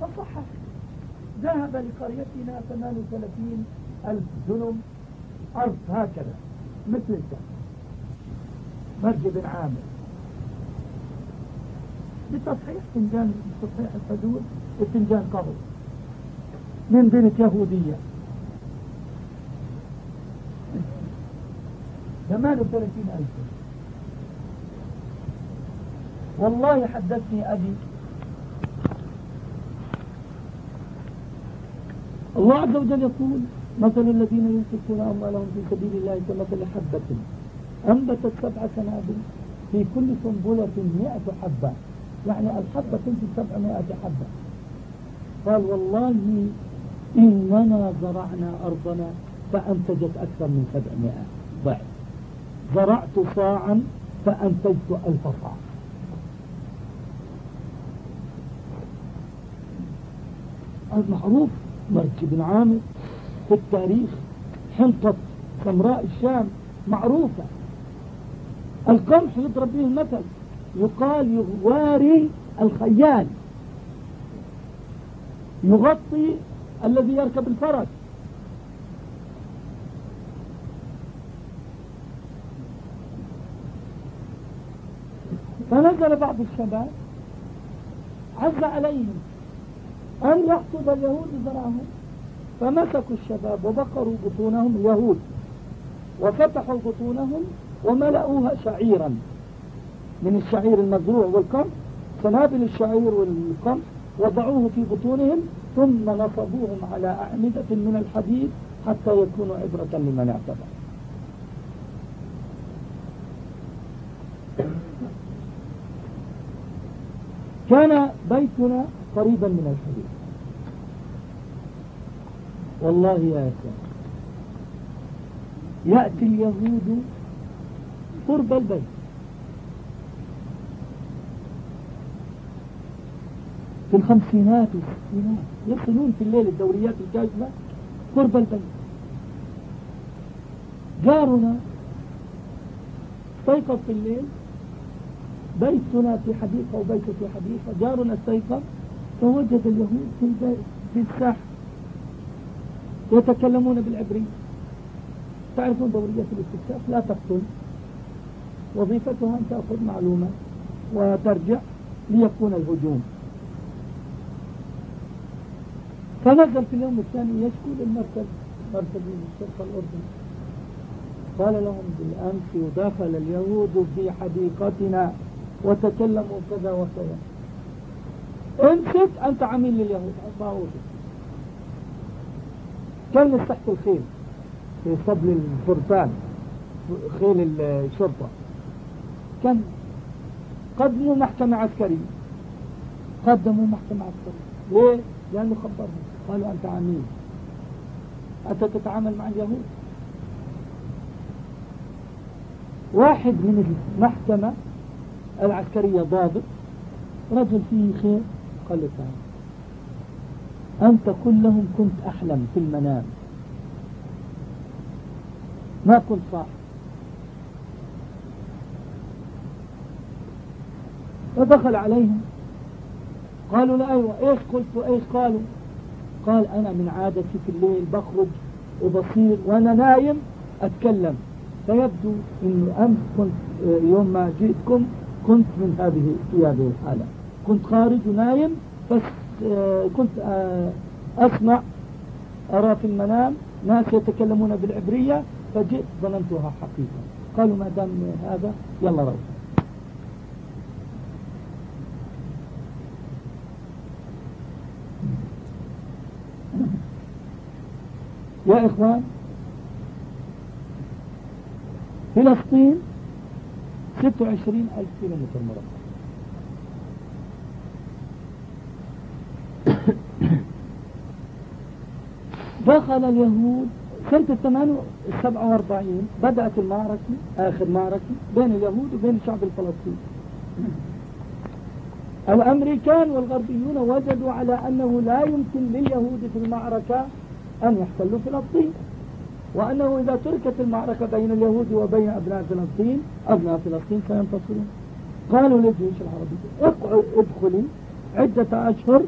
فصحح ذهب لقريتنا 38 ألف دنم أرض هكذا مثل الدم بن عامر بتصحيح فنجان بتصحيح الحدود وفنجان قبل. من بنت يهودية. 38 ألف. والله حدثني أبي. الله عز وجل يقول مثل الذين ينفقون أموالهم في سبيل الله كمثل حبة أنبتت سبع سنابل في كل سنبلة مئة حبة. يعني الحبة تنتج سبعمائة حبة. قال والله إننا زرعنا أرضنا فأنتجت أكثر من سبعمائة ضعف. زرعت صاعا فأنتجت ألف صاع. المعروف مرج بن عامر في التاريخ حنطة سمراء الشام معروفة. القمح يضرب به المثل يقال يواري الخيال. يغطي الذي يركب الفرس. فنزل بعض الشباب عز عليهم أن يحصد اليهود زرعهم فمسكوا الشباب وبقروا بطونهم اليهود وفتحوا بطونهم وملأوها شعيرا. من الشعير المزروع والقمح سنابل الشعير والقمح وضعوه في بطونهم ثم نصبوهم على أعمدة من الحديد حتى يكونوا عبرة لمن اعتبر. كان بيتنا قريبا من الحديد والله يا أخوان يأتي اليهود قرب البيت. في الخمسينات والستينات يصلون في الليل الدوريات الكاذبة قرب البيت. جارنا استيقظ في الليل بيتنا في حديقة وبيته في حديقة. جارنا استيقظ فوجد اليهود في البيت في الساحة يتكلمون بالعبرية. تعرفون دورية الاستكشاف لا تقتل. وظيفتها أن تأخذ معلومة وترجع ليكون الهجوم. فنزل في اليوم الثاني يشكو للمركز مركز الشرطة الأردن قال لهم بالأمس دخل اليهود في حديقتنا وتكلموا كذا وكذا. امسك أنت عميل لليهود أعطاه كان تحت الخيل في صبل الفرسان خيل الشرطة. كان قدموا محكمة عسكرية. قدموا محكمة عسكرية. ليه؟ لأنه خبرهم قالوا أنت عميل. أنت تتعامل مع اليهود. واحد من المحكمة العسكرية ضابط رجل فيه خير. قال له تعالى أنت كلهم كنت أحلم في المنام. ما كنت صاحب فدخل عليهم. قالوا له أيوة إيش قلت وإيش قالوا؟ قال أنا من عادتي في الليل بخرج وبصير وأنا نايم أتكلم. فيبدو أنه أمس كنت يوم ما جئتكم كنت من هذه في هذه الحالة. كنت خارج ونايم بس كنت أسمع أرى في المنام ناس يتكلمون بالعبرية فجئت ظننتها حقيقة. قالوا ما دام هذا يلا روح. يا إخوان فلسطين 26 ألف كيلو متر مربع. دخل اليهود سنة الثمان السبعة وأربعين بدأت المعركة آخر معركة بين اليهود وبين الشعب الفلسطيني. الأمريكان والغربيون وجدوا على أنه لا يمكن لليهود في المعركة أن يحتلوا فلسطين وأنه إذا تركت المعركة بين اليهود وبين أبناء فلسطين أبناء فلسطين سينتصرون. قالوا للجيوش العربية ادخلي عدة أشهر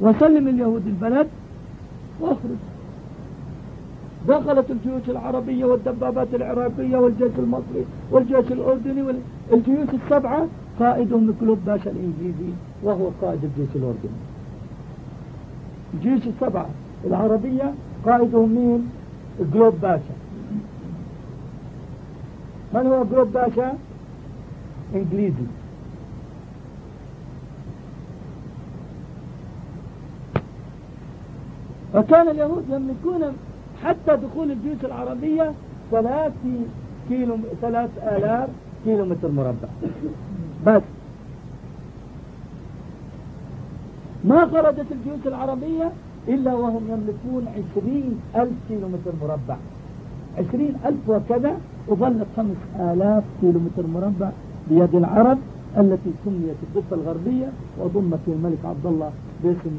وسلم اليهود البلد واخرج. دخلت الجيوش العربية والدبابات العراقية والجيش المصري والجيش الأردني والجيوش السبعة قائدهم كلوب باشا الإنجليزي وهو قائد الجيش الأردني. الجيوش السبعة العربية قائدهم مين جلوب باشا من هو جلوب باشا إنجليزي. فكان اليهود يملكون حتى دخول الجيوش العربية ثلاث كيلو ثلاث آلاف كيلو متر مربع. بس. ما خرجت الجيوش العربية إلا وهم يملكون عشرين ألف كيلو متر مربع. عشرين ألف وكذا وظلت خمس آلاف كيلو متر مربع بيد العرب التي سميت الضفة الغربية وضمت الملك عبد الله باسم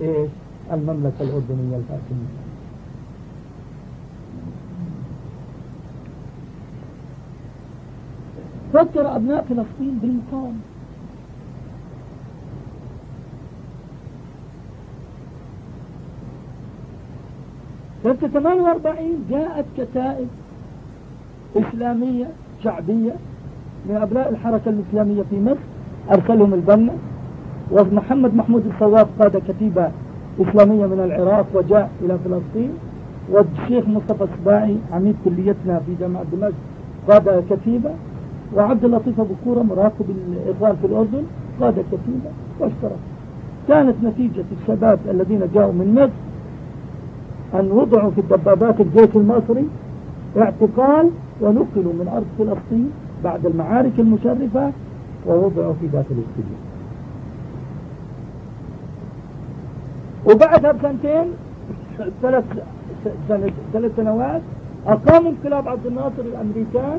إيش؟ المملكة الأردنية الفاطمية فكر أبناء فلسطين بالمقاومة سنة 48 جاءت كتائب إسلامية شعبية من أبناء الحركة الإسلامية في مصر أرسلهم البنا. ومحمد محمود الصواب قاد كتيبة إسلامية من العراق وجاء إلى فلسطين والشيخ مصطفى السباعي عميد كليتنا في جامعة دمشق قاد كتيبة وعبد اللطيف أبو كورة مراقب الإخوان في الأردن قاد كتيبة واشترك كانت نتيجة الشباب الذين جاءوا من مصر أن وضعوا في الدبابات الجيش المصري اعتقال ونقلوا من أرض فلسطين بعد المعارك المشرفة ووضعوا في ذات السجن. وبعدها بسنتين ثلاث ثلاث سنوات أقاموا انقلاب عبد الناصر الأمريكان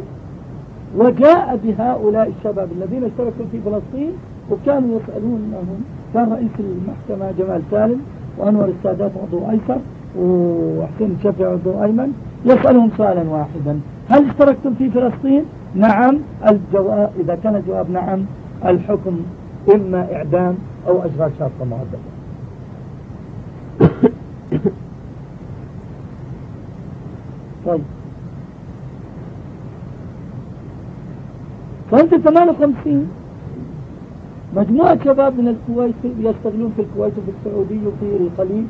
وجاء بهؤلاء الشباب الذين اشتركوا في فلسطين وكانوا يسألونهم كان رئيس المحكمة جمال سالم وأنور السادات عضو أيسر وحسين الشافعي عضو أيمن يسألهم سؤالا واحدا. هل اشتركتم في فلسطين؟ نعم. الجواب إذا كان الجواب نعم الحكم إما إعدام أو أشغال شاقة مؤدبة طيب. سنة 58 مجموعة شباب من الكويت يشتغلون في الكويت وفي السعودية وفي الخليج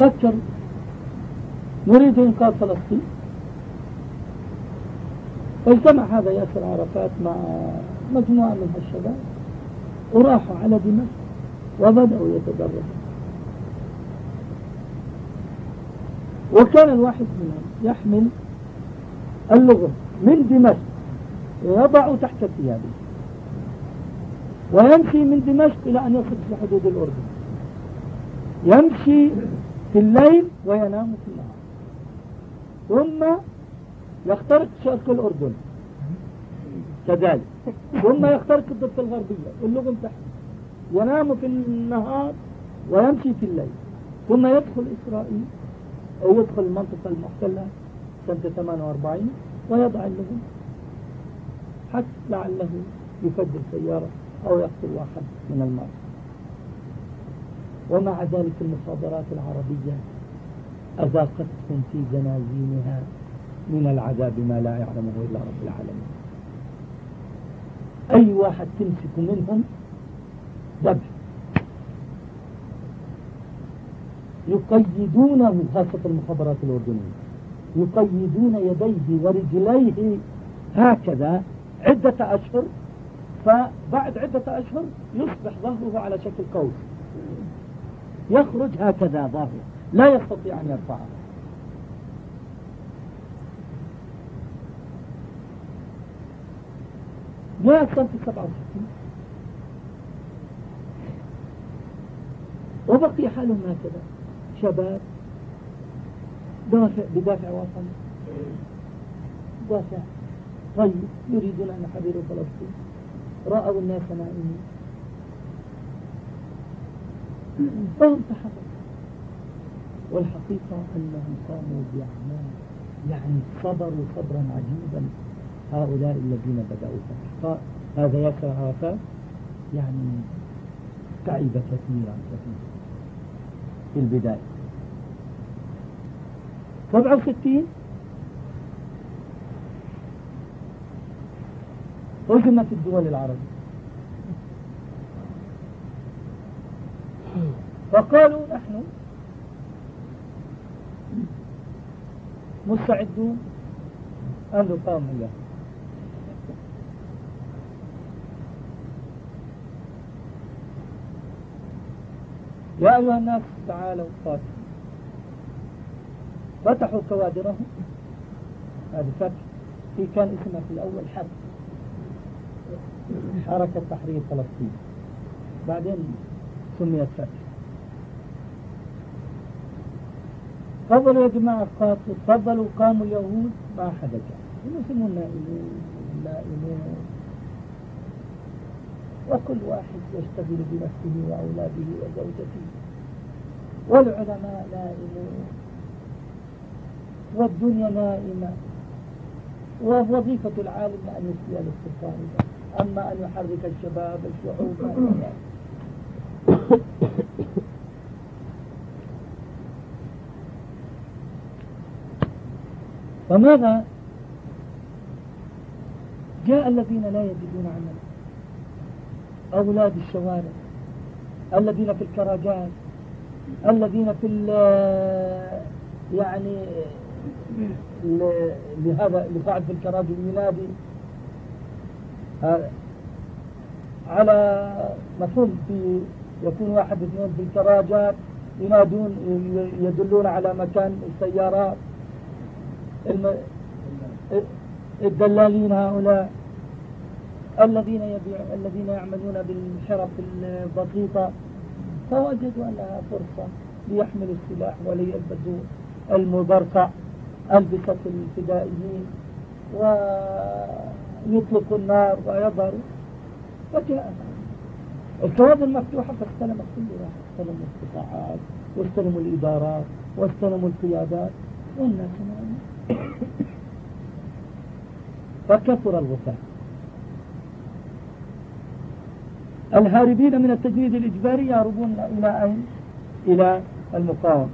فكر. نريد إنقاذ فلسطين. فاجتمع هذا ياسر عرفات مع مجموعة من هالشباب وراحوا على دمشق وبدأوا يتدربوا وكان الواحد منهم يحمل اللغم من دمشق ويضع تحت ثيابه ويمشي من دمشق إلى أن يصل في حدود الأردن. يمشي في الليل وينام في النهار. ثم يخترق شرق الأردن. كذلك. ثم يخترق الضفة الغربية اللغم تحت. ينام في النهار ويمشي في الليل. ثم يدخل إسرائيل أو يدخل المنطقة المحتلة سنة 48 ويضع اللغم حتى لعله يفجر سيارة أو يقتل واحد من المرضى ومع ذلك المخابرات العربية أذاقتهم في جنازينها من العذاب ما لا يعلمه إلا رب العالمين. أي واحد تمسك منهم ذبح يقيدونه خاصة المخابرات الأردنية. يقيدون يديه ورجليه هكذا عدة أشهر فبعد عدة أشهر يصبح ظهره على شكل قوس. يخرج هكذا ظاهر لا يستطيع أن يرفعه. جاء سنة 67 وبقي حالهم هكذا. شباب. دافع بدافع وطن دافع طيب يريدون أن يحرروا فلسطين. رأوا الناس نائمين. فهم تحركوا والحقيقة أنهم قاموا بأعمال يعني صبروا صبرا عجيبا. هؤلاء الذين بدأوا فتح هذا ياسر عرفات يعني تعب كثيرا كثيرا. في البداية. 67 هزمت الدول العربية؟ فقالوا نحن مستعدون أن نقام إياه يا أيها الناس تعالوا قاتلوا. فتحوا كوادرهم. هذا فتح في كان اسمها في الأول حرب. حركة تحرير فلسطين. بعدين سميت فتح تفضلوا يا جماعة قاتلوا. تفضلوا قاموا اليهود ما حدا جاء المسلمون نائمون وكل واحد يشتغل بنفسه وأولاده وزوجته. والعلماء نائمون. والدنيا نائمة. ووظيفة العالم أن يفتي للسلطان أما أن يحرك الشباب الشعوب. فماذا جاء الذين لا يجدون عملا؟ أولاد الشوارع الذين في الكراجات الذين في يعني لهذا في الكراج ينادي على مفهوم في يكون واحد اثنين في الكراجات ينادون يدلون على مكان السيارات الدلالين هؤلاء. الذين يبيع الذين يعملون بالحرف البسيطة فوجدوا أنها فرصة ليحملوا السلاح وليلبسوا المبرقع ألبسة الفدائيين ويطلقوا النار ويظهروا. فجاء الكوادر المفتوحة فاستلمت واحد استلموا القطاعات واستلموا الإدارات واستلموا القيادات والناس فكثر الغثاء الهاربين من التجنيد الإجباري يهربون إلى أين؟ إلى المقاومة.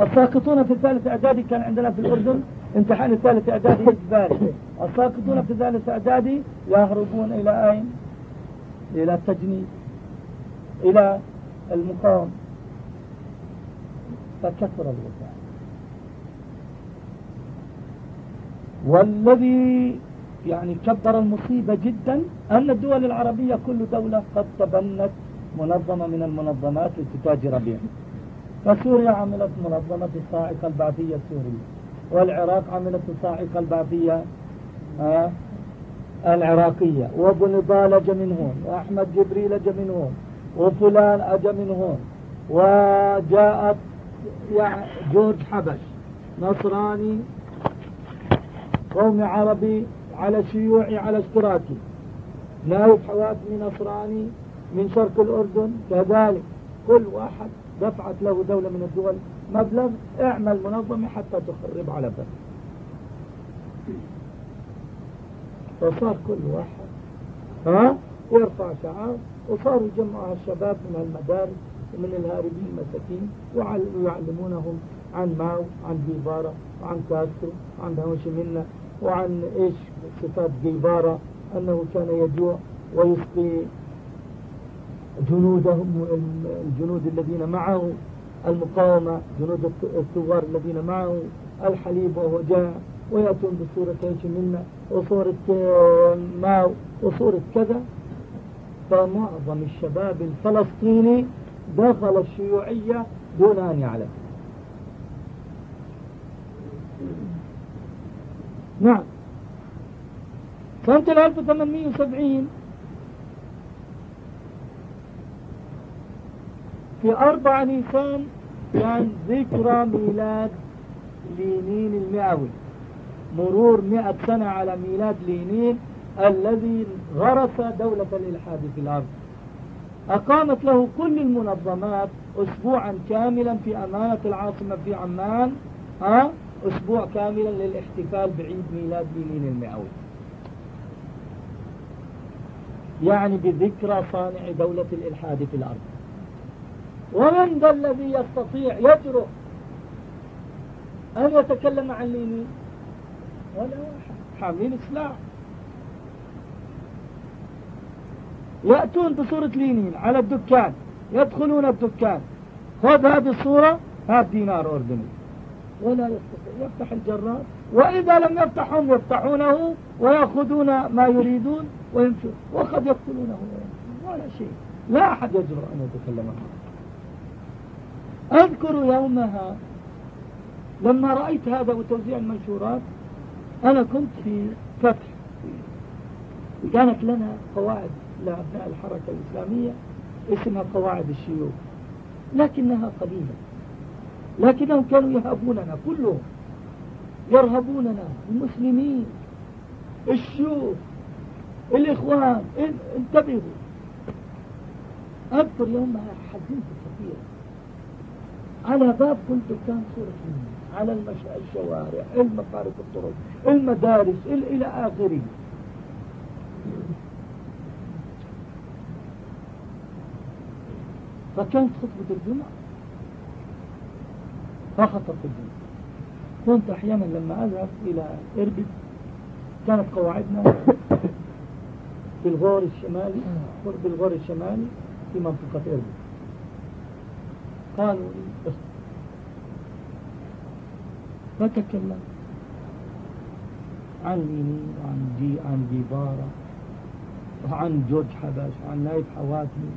الساقطون في الثالث إعدادي كان عندنا في الأردن امتحان الثالث إعدادي إجباري. الساقطون في الثالث إعدادي يهربون إلى أين؟ إلى التجنيد. إلى المقاومة. فكثر الغثاء والذي يعني كبر المصيبة جدا أن الدول العربية كل دولة قد تبنت منظمة من المنظمات لتتاجر بها. فسوريا عملت منظمة الصاعقة البعثية السورية والعراق عملت الصاعقة البعثية آه العراقية. وابو نضال اجى من هون وأحمد جبريل اجى من هون وفلان اجى من هون وجاءت يعني جورج حبش نصراني قومي عربي على شيوعي على اشتراكي نايف حواتمي نصراني من شرق الأردن. كذلك كل واحد دفعت له دولة من الدول. مبلغ اعمل منظمة حتى تخرب على بلد. فصار كل واحد ها يرفع شعار وصاروا يجمعوا الشباب من المدارس ومن الهاربين المساكين ويعلمونهم عن ماو عن جيفارا وعن كاسترو وعن هوشي منا وعن إيش صفات جيفارا أنه كان يجوع ويسقي جنودهم الجنود الذين معه المقاومة جنود الثوار الذين معه الحليب وهو جاء ويأتون بصورة إيش منا وصورة ماو وصورة كذا. فمعظم الشباب الفلسطيني دخل الشيوعية دون أن يعلم. نعم. سنة 1870 في أربع نيسان كان ذكرى ميلاد لينين المئوي. مرور مئة سنة على ميلاد لينين الذي غرس دولة الإلحاد في الأرض. أقامت له كل المنظمات أسبوعا كاملا في أمانة العاصمة في عمان ها أسبوع كاملا للاحتفال بعيد ميلاد لينين المئوي. يعني بذكرى صانع دولة الإلحاد في الأرض. ومن ذا الذي يستطيع يجرؤ أن يتكلم عن لينين ولا واحد. حاملين سلاح يأتون بصورة لينين على الدكان. يدخلون الدكان. خذ هذه الصورة. هات دينار أردني. ولا يستطيع يفتح الجرار وإذا لم يفتحهم يفتحونه ويأخذون ما يريدون ويمشون وقد يقتلونه ولا شيء. لا أحد يجرؤ أن يتكلم عنه. أذكر يومها لما رأيت هذا وتوزيع المنشورات أنا كنت في فتح. كانت لنا قواعد لأبناء الحركة الإسلامية اسمها قواعد الشيوخ لكنها قليلة لكنهم كانوا يهابوننا كلهم يرهبوننا المسلمين الشيوخ الإخوان انتبهوا. أذكر يومها حزنت كثيرا. على باب كل دكان صورة مني على الشوارع المفارق الطرق المدارس إلى آخره. فكانت خطبة الجمعة. فخطبت الجمعة كنت أحيانا لما أذهب إلى إربد كانت قواعدنا في الغور الشمالي قرب الغور الشمالي في منطقة إربد قالوا لي فتكلم عن لينين وعن جي عن جيبارة وعن جورج حبش وعن نايف حواتمي.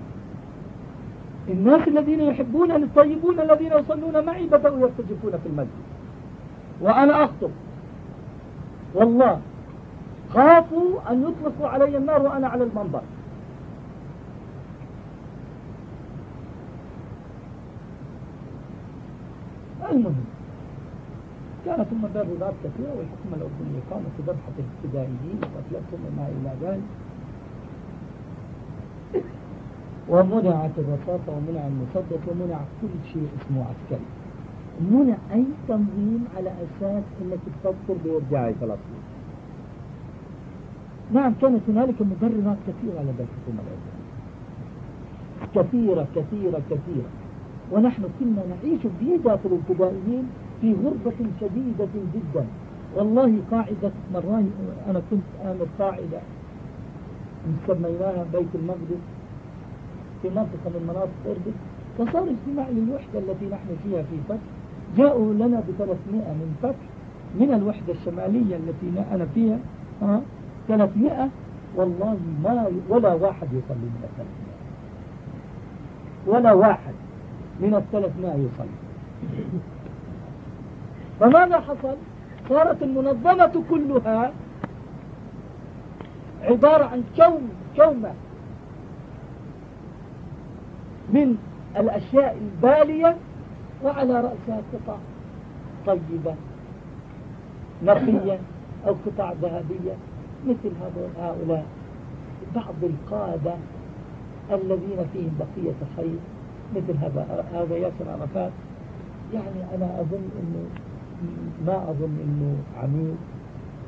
الناس الذين يحبون الطيبون الذين يصلون معي بدأوا يرتجفون في المسجد. وأنا أخطب. والله خافوا أن يطلقوا علي النار وأنا على المنبر. المهم كانت المبررات كثيرة والحكومة الأردنية قامت بذبحة الابتدائيين وقتلتهم وما إلى ذلك. ومنعت الرصاصة ومنع المسدس ومنع كل شيء اسمه عسكري. منع أي تنظيم على أساس أنك تفكر بإرجاع فلسطين. نعم كانت هنالك مبررات كثيرة لدى الحكومة الأردنية كثيرة كثيرة كثيرة. ونحن كنا نعيش في داخل الابتدائيين في غربة شديدة جدا. والله قاعدة مرة أنا كنت آمر قاعدة سميناها بيت المقدس. في منطقة من مناطق إربد فصار اجتماع للوحدة التي نحن فيها في فتح. جاءوا لنا بثلاثمائة من فتح من الوحدة الشمالية التي أنا فيها ها 300 والله ما ولا واحد يصلي من الثلاثمائة. ولا واحد من الثلاثمائة يصلي. فماذا حصل؟ صارت المنظمة كلها عبارة عن كوم كومة. من الأشياء البالية وعلى رأسها قطع طيبة نقية أو قطع ذهبية مثل هؤلاء. بعض القادة الذين فيهم بقية خير مثل هذا هذا ياسر عرفات. يعني أنا أظن أنه ما أظن أنه عميل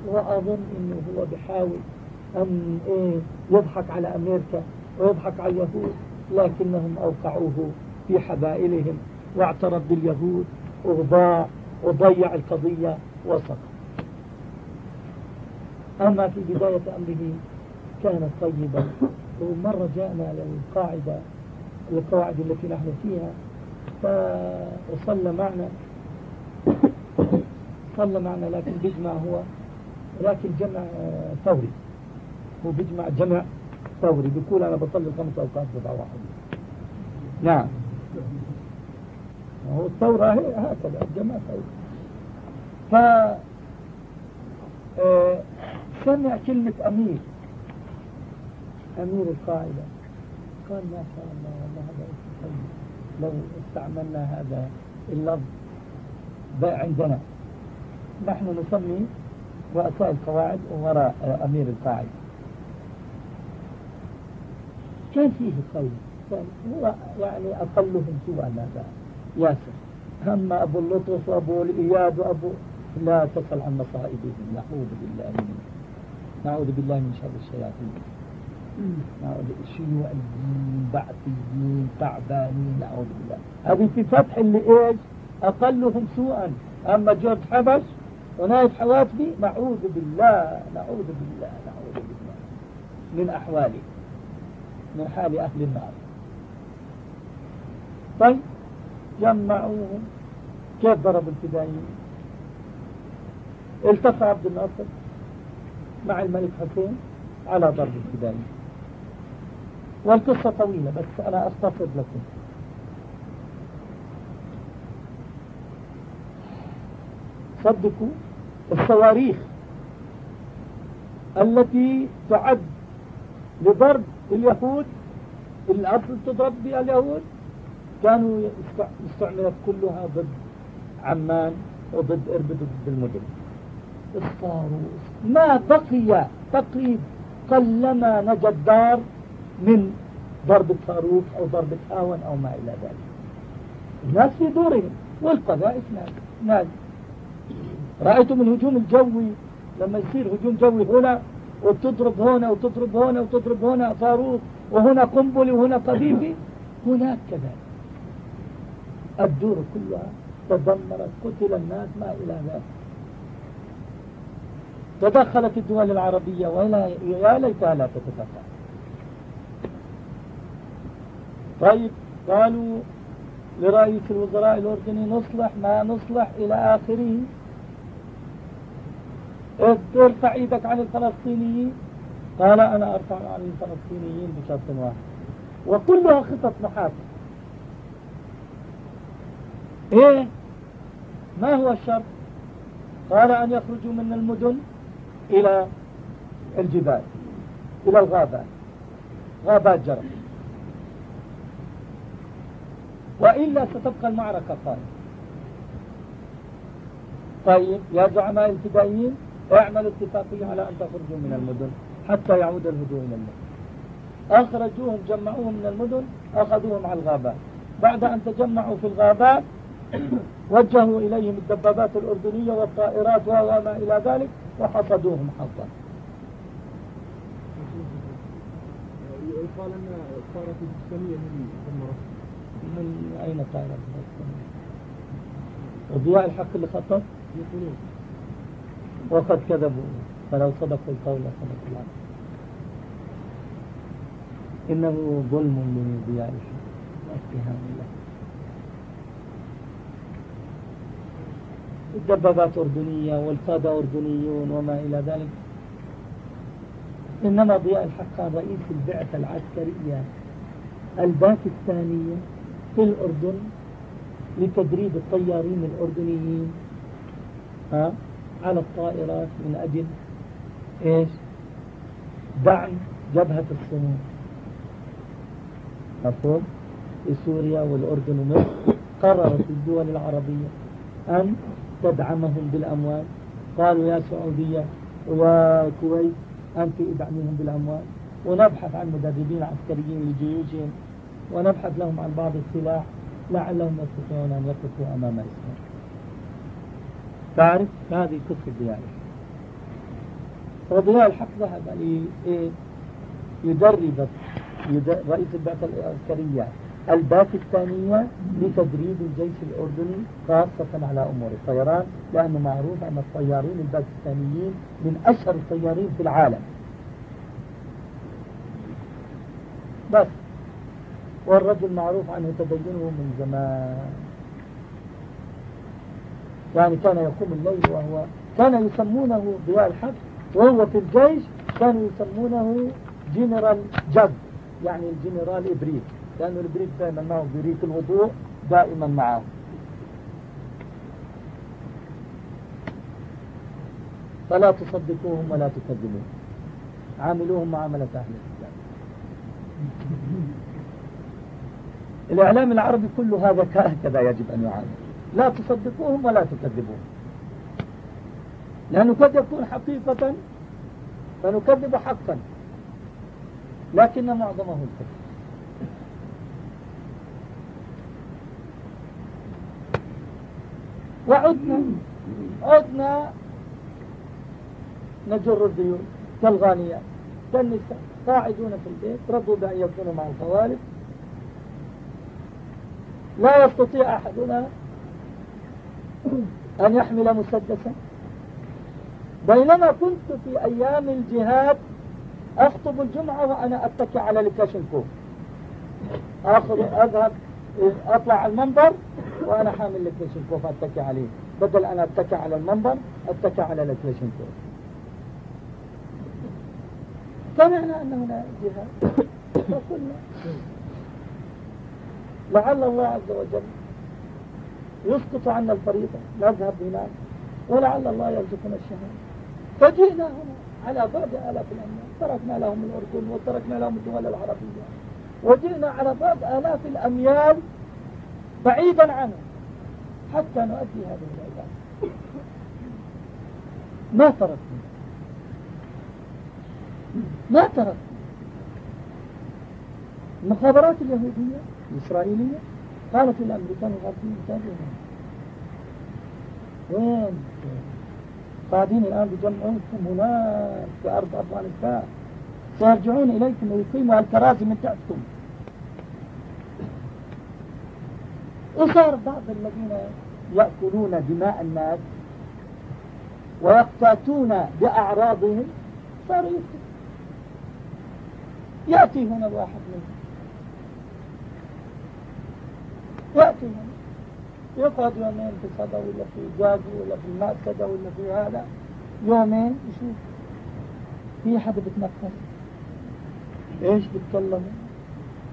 وأظن أنه هو بحاول أن إيه يضحك على أمريكا ويضحك على اليهود. لكنهم أوقعوه في حبائلهم واعترف باليهود وضاع وضيع القضية وسقط. أما في بداية أمره كان طيبا. ومرة جاءنا للقاعدة القواعد التي نحن فيها فصلى معنا صلى معنا لكن بيجمع هو لكن جمع ثوري. هو بيجمع جمع ثوري بيقول أنا بصلي الخمس أوقات بضع واحد. نعم. هو الثورة هكذا الجمع ثوري ف آه، سمع كلمة أمير. أمير القاعدة. قال ما شاء الله والله هذا طيب لو استعملنا هذا اللفظ عندنا. نحن نسمي رؤساء القواعد وراء أمير القاعدة. كان فيه خير الثالث هو يعني أقلهم سوءا هذا ياسر أما أبو اللطف وأبو الإياد وأبو لا تسأل عن مصائبهم نعوذ بالله من نعوذ بالله من شر الشياطين. نعوذ شيوعيين بعثيين تعبانين. نعوذ بالله. هذه في فتح اللي إيش أقلهم سوءا. أما جورج حبش ونايف حواتبي نعوذ بالله نعوذ بالله نعوذ بالله. من أحواله من حال أهل النار. طيب جمعوهم. كيف ضرب الفدائيين؟ التقى عبد الناصر مع الملك حسين على ضرب الفدائيين. والقصة طويلة بس أنا أستفرد لكم. صدقوا الصواريخ التي تعد لضرب اليهود الأرض تضرب اليهود. كانوا استعملت كلها ضد عمان وضد إربد وضد المدن. الصاروخ ما بقي تقريب قلما نجا الدار من ضرب الصاروخ أو ضرب هاون أو ما إلى ذلك. الناس في دورهم والقذائف ناس رأيتم الهجوم الجوي؟ لما يصير هجوم جوي هنا وتضرب هنا وتضرب هنا وتضرب هنا صاروخ وهنا قنبلي وهنا قذيفي هناك كذلك الدور كلها تدمرت قتل الناس ما إلى ذلك. تدخلت الدول العربية ولا يا ليتها لا تتدخل طيب قالوا لرئيس الوزراء الأردني نصلح ما نصلح إلى آخره. ارفع إيدك عن الفلسطينيين. قال أنا أرفع عن الفلسطينيين بشرط واحد. وكلها خطط محاكم إيه؟ ما هو الشرط؟ قال أن يخرجوا من المدن إلى الجبال إلى الغابات. غابات جرف وإلا ستبقى المعركة قائمة. طيب يا زعماء الفدائيين اعملوا اتفاقية على أن تخرجوا من المدن حتى يعود الهدوء إلى المدن أخرجوهم جمعوهم من المدن أخذوهم على الغابات. بعد أن تجمعوا في الغابات وجهوا إليهم الدبابات الأردنية والطائرات وما إلى ذلك وحصدوهم حظا. يقال أن الطائرات الإسلامية من أين الطائرات الإسلامية؟ وضياء الحق اللي خطط؟ يقولون. وقد كذبوا. فلو صدقوا القول صدق الله. إنه ظلم الحق واتهام له الدبابات أردنية والقادة أردنيون وما إلى ذلك. إنما ضياء الحق كان رئيس البعثة العسكرية الباكستانية في الأردن لتدريب الطيارين الأردنيين. ها؟ على الطائرات من أجل إيش؟ دعم جبهة الصمود. مفهوم؟ سوريا والأردن ومصر قررت الدول العربية أن تدعمهم بالأموال. قالوا يا سعودية وكويت أنت ادعميهم بالأموال. ونبحث عن مدربين عسكريين لجيوشهم ونبحث لهم عن بعض السلاح لعلهم يستطيعون أن يقفوا أمام إسرائيل. تعرف هذه قصة ضياء فضياء الحق ذهب يدرب رئيس البعثة العسكرية الباكستانية لتدريب الجيش الأردني خاصة على أمور الطيران لأنه معروف أن الطيارين الباكستانيين من أشهر الطيارين في العالم. بس. والرجل معروف عنه تدينه من زمان. يعني كان يقوم الليل وهو كان يسمونه ضياء الحق وهو في الجيش كانوا يسمونه جنرال جد يعني الجنرال إبريد لأنه البريد دائما معه بريد الوضوء دائما معه. فلا تصدقوهم ولا تكذبوهم. عاملوهم معاملة أهل الإسلام. الإعلام العربي كله هذا هكذا يجب أن يعامل. لا تصدقوهم ولا تكذبوهم. لأنه قد يكون حقيقة فنكذب حقا لكن معظمه الكذب وعدنا عدنا نجر الديون كالغانيات كالنساء قاعدون في البيت رضوا بأن يكونوا مع الخوارج لا يستطيع أحدنا أن يحمل مسدسا. بينما كنت في أيام الجهاد أخطب الجمعة وأنا أتكي على الكلاشنكوف أخذ أذهب أطلع المنبر وأنا حامل الكلاشنكوف أتكي عليه. بدل أن أتكي على المنبر أتكي على الكلاشنكوف سمعنا أن هنا جهاد. فقلنا لعل الله عز وجل يسقط عنا الفريضة نذهب هناك ولعل الله يرزقنا الشهادة. فجئنا هنا على بعد آلاف الأميال تركنا لهم الأردن وتركنا لهم الدول العربية. وجئنا على بعد آلاف الأميال بعيدا عنه حتى نؤدي هذه العبادة. ما تركنا ما ترك المخابرات اليهودية؟ الإسرائيلية؟ قالت الأمريكان الغربيين تابعين وين؟ قاعدين الآن بجمعونكم هناك في أرض أفغانستان. سيرجعون إليكم ويقيموا الكراسي من تحتكم. وصار بعض الذين يأكلون دماء الناس ويقتاتون بأعراضهم. صاروا يأتي هنا الواحد منهم يأتي هنا يقعد يومين في صدى ولا في جاجي ولا في المأسدة ولا في هذا. يومين يشوف. في حدا بتنفس. إيش بتكلم؟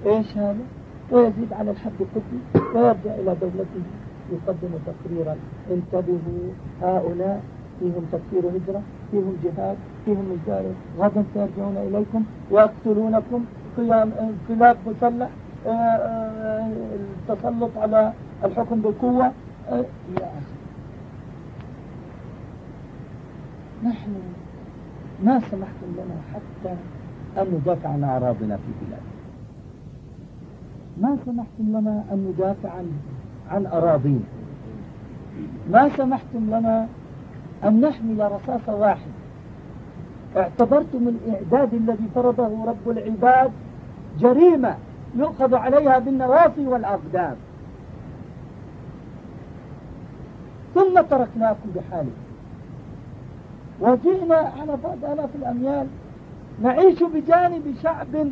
إيش هذا؟ ويزيد على الحد القدسي ويرجع إلى دولته يقدم تقريرا. انتبهوا هؤلاء فيهم تكفير هجرة فيهم جهاد فيهم مجدار غدا سيرجعون إليكم ويقتلونكم. قيام انقلاب مسلح. التسلط على الحكم بالقوة. آه، يا أخي. نحن ما سمحتم لنا حتى أن ندافع عن أعراضنا في بلادنا. ما سمحتم لنا أن ندافع عن عن أراضينا. ما سمحتم لنا أن نحمل رصاص واحد. اعتبرتم الإعداد الذي فرضه رب العباد جريمة. يؤخذ عليها بالنواصي والأقدام ثم تركناكم بحالكم وجئنا على بعض آلاف الأميال نعيش بجانب شعب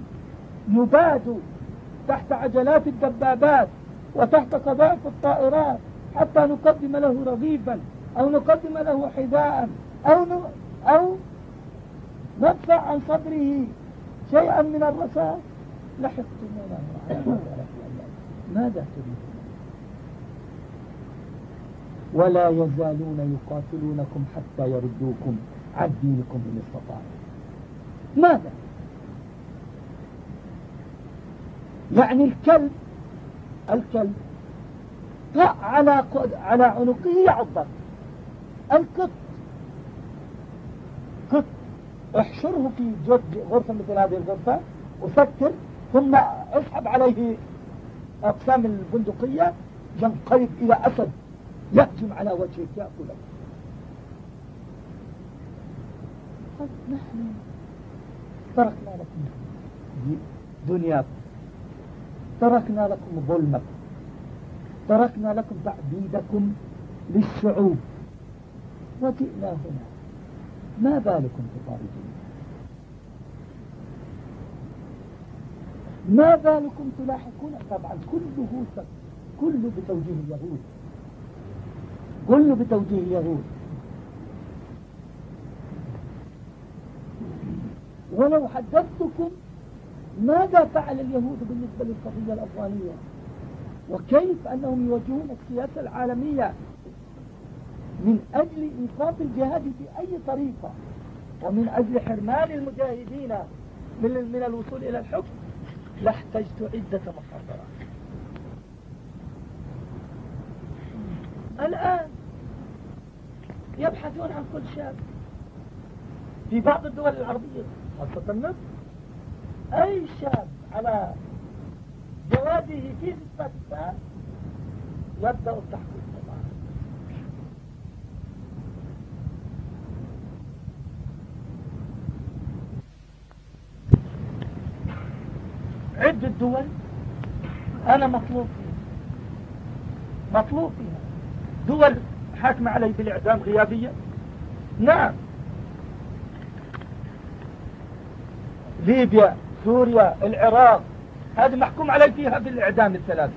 يباد تحت عجلات الدبابات وتحت قذائف الطائرات حتى نقدم له رغيفا أو نقدم له حذاء أو. أو ندفع عن صدره شيئا من الرصاص لحقتمونا ماذا؟ تريدون ولا يزالون يقاتلونكم حتى يردوكم عن دينكم إن استطاعوا. ماذا؟ يعني الكلب الكلب على على عنقه يعضك القط قط احشره في غرفة مثل هذه الغرفة وسكر ثم اسحب عليه أقسام البندقية ينقلب إلى أسد يهجم على وجهك يأكلك طيب نحن. تركنا لكم دنياكم تركنا لكم ظلمكم تركنا لكم تعبيدكم للشعوب. وجئنا هنا. ما بالكم تطاردون ما بالكم تلاحقون؟ طبعا كله كله بتوجيه اليهود. كله بتوجيه اليهود. ولو حدثتكم ماذا فعل اليهود بالنسبة للقضية الأفغانية؟ وكيف أنهم يواجهون السياسة العالمية؟ من أجل إيقاف الجهاد بأي طريقة؟ ومن أجل حرمان المجاهدين من الوصول إلى الحكم؟ لاحتجت عدة محاضرات الآن يبحثون عن كل شاب. في بعض الدول العربية خاصة مصر أي شاب على جوازه في باكستان يبدأ التحقيق. عدة دول أنا مطلوب فيها. مطلوب فيها. دول حاكمة علي بالإعدام غيابية. نعم. ليبيا سوريا العراق. هذه محكوم علي فيها بالإعدام الثلاث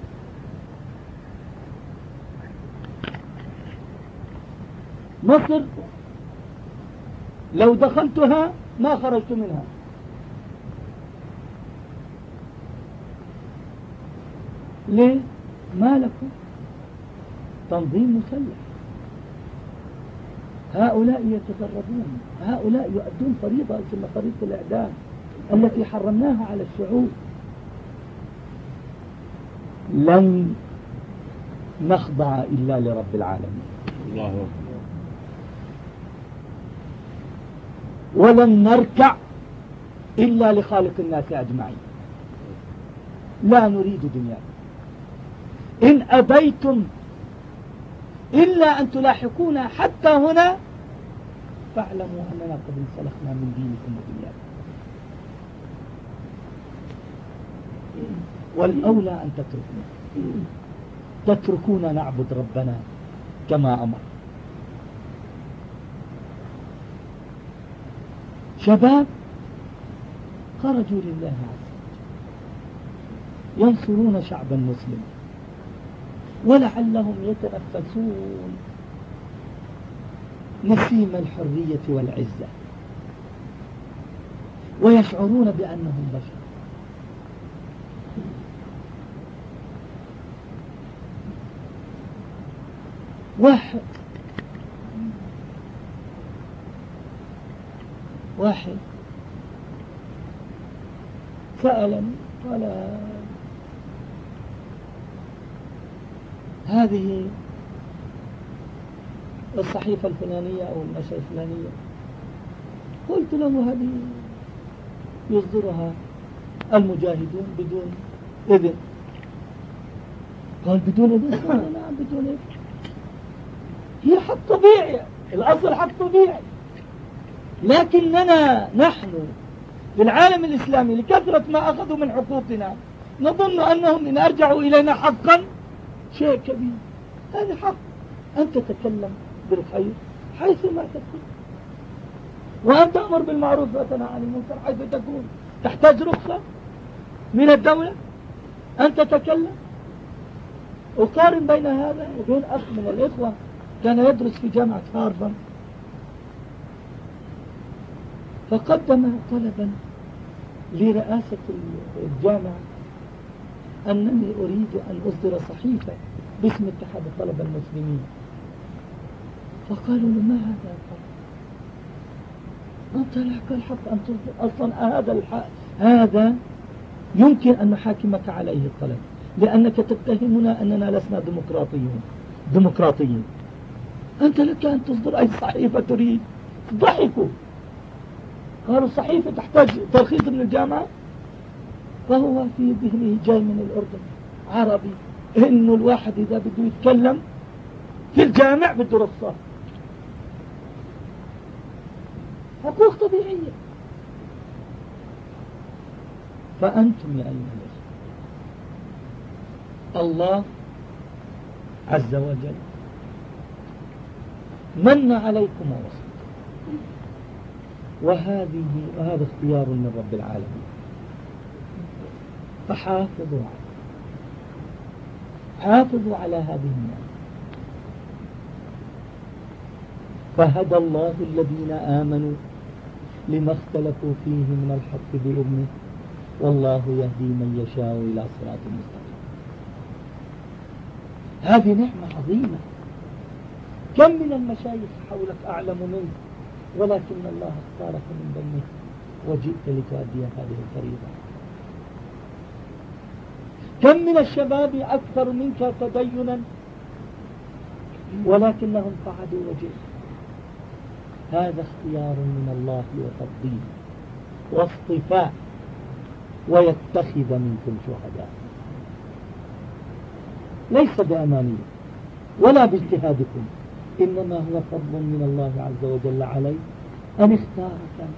مصر لو دخلتها ما خرجت منها. ليه؟ ما لكم؟ تنظيم مسلح. هؤلاء يتدربون هؤلاء يؤدون فريضة اسمها فريضة الإعدام التي حرمناها على الشعوب. لن نخضع إلا لرب العالمين. الله ولن نركع إلا لخالق الناس أجمعين. لا نريد دنيا إن أبيتم إلا أن تلاحقونا حتى هنا فاعلموا أننا قد انسلخنا من دينكم ودنياكم. والأولى أن تتركونا. تتركونا نعبد ربنا كما أمر. شباب خرجوا لله عز وجل. ينصرون شعبا مسلما ولعلهم يتنفسون. نسيم الحرية والعزة. ويشعرون بأنهم بشر. واحد. واحد. سألني قال هذه الصحيفة الفلانية أو النشرة الفلانية قلت له هذه يصدرها المجاهدون بدون إذن. قال بدون إذن؟ قال نعم بدون إذن. هي حق طبيعي الأصل حق طبيعي. لكننا نحن في العالم الإسلامي لكثرة ما أخذوا من حقوقنا نظن أنهم إن أرجعوا إلينا حقا شيء كبير. هذا حق. أن تتكلم بالخير حيث ما تكون. وأن تأمر بالمعروف وتنهى عن المنكر حيث تكون. تحتاج رخصة من الدولة أن تتكلم. أقارن بين هذا وبين أخ من الإخوة كان يدرس في جامعة هارفارد. فقدم طلبا لرئاسة الجامعة أنني أريد أن أصدر صحيفة باسم اتحاد الطلبة المسلمين. فقالوا له ما هذا الطلب أنت لك الحق أن تصدر أصلا. هذا الحق هذا يمكن أن نحاكمك عليه الطلب لأنك تتهمنا أننا لسنا ديمقراطيون ديمقراطيين. أنت لك أن تصدر. أي صحيفة تريد؟ ضحكوا. قالوا الصحيفة تحتاج ترخيص من الجامعة؟ فهو في ذهنه جاي من الأردن عربي. إنه الواحد إذا بده يتكلم في الجامع بده رخصة حقوق طبيعية. فأنتم يا أيها الأخوة الله عز وجل من عليكم ووصل وهذه وهذا اختيار من رب العالمين. فحافظوا عليه حافظوا على هذه النعمة فهدى الله الذين آمنوا لما اختلفوا فيه من الحق بإذنه. والله يهدي من يشاء إلى صراط مستقيم. هذه نعمة عظيمة. كم من المشايخ حولك أعلم منك ولكن الله اختارك من بينه. وجئت لتؤدي هذه الفريضة. كم من الشباب أكثر منك تدينا؟ ولكنهم قعدوا وجئت هذا اختيار من الله وتفضيل واصطفاء ويتخذ منكم شهداء. ليس بأمانية ولا باجتهادكم إنما هو فضل من الله عز وجل عليك أن اختارك